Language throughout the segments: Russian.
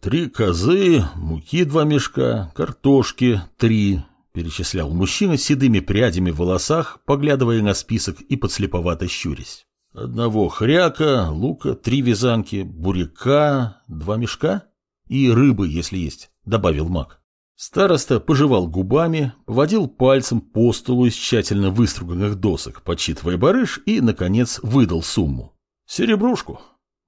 Три козы, муки два мешка, картошки три, перечислял мужчина с седыми прядями в волосах, поглядывая на список и подслеповато щурясь. Одного хряка, лука, три вязанки, буряка, два мешка и рыбы, если есть, добавил маг. Староста пожевал губами, поводил пальцем по столу из тщательно выструганных досок, подсчитывая барыш, и, наконец, выдал сумму. «Серебрушку».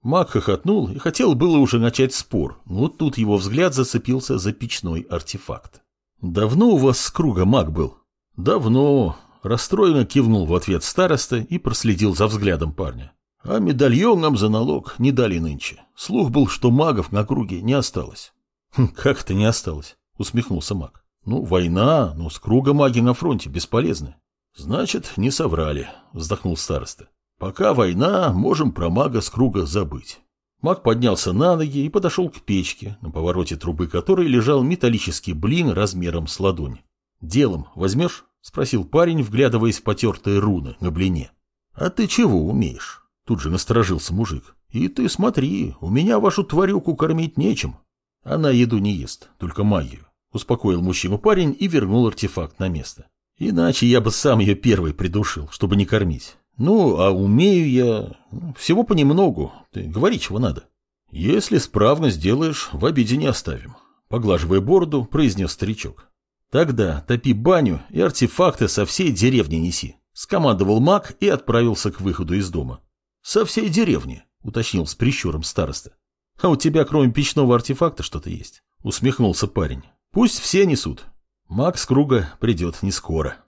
Маг хохотнул и хотел было уже начать спор, но тут его взгляд зацепился за печной артефакт. «Давно у вас с круга маг был?» «Давно», Расстроенно кивнул в ответ староста и проследил за взглядом парня. А медальон нам за налог не дали нынче. Слух был, что магов на круге не осталось. «Хм, как это не осталось? Усмехнулся маг. Ну, война, но с круга маги на фронте бесполезны. Значит, не соврали, вздохнул староста. Пока война, можем про мага с круга забыть. Маг поднялся на ноги и подошел к печке, на повороте трубы которой лежал металлический блин размером с ладонь. «Делом возьмешь?» — спросил парень, вглядываясь в потертые руны на блине. «А ты чего умеешь?» — тут же насторожился мужик. «И ты смотри, у меня вашу тварюку кормить нечем. Она еду не ест, только магию». Успокоил мужчину парень и вернул артефакт на место. Иначе я бы сам ее первый придушил, чтобы не кормить. Ну, а умею я... Всего понемногу. Ты говори, чего надо. Если справно сделаешь, в обиде не оставим. Поглаживая бороду, произнес старичок. Тогда топи баню и артефакты со всей деревни неси. Скомандовал маг и отправился к выходу из дома. Со всей деревни, уточнил с прищуром староста. А у тебя кроме печного артефакта что-то есть? Усмехнулся парень. Пусть все несут. Маг с круга придет не скоро.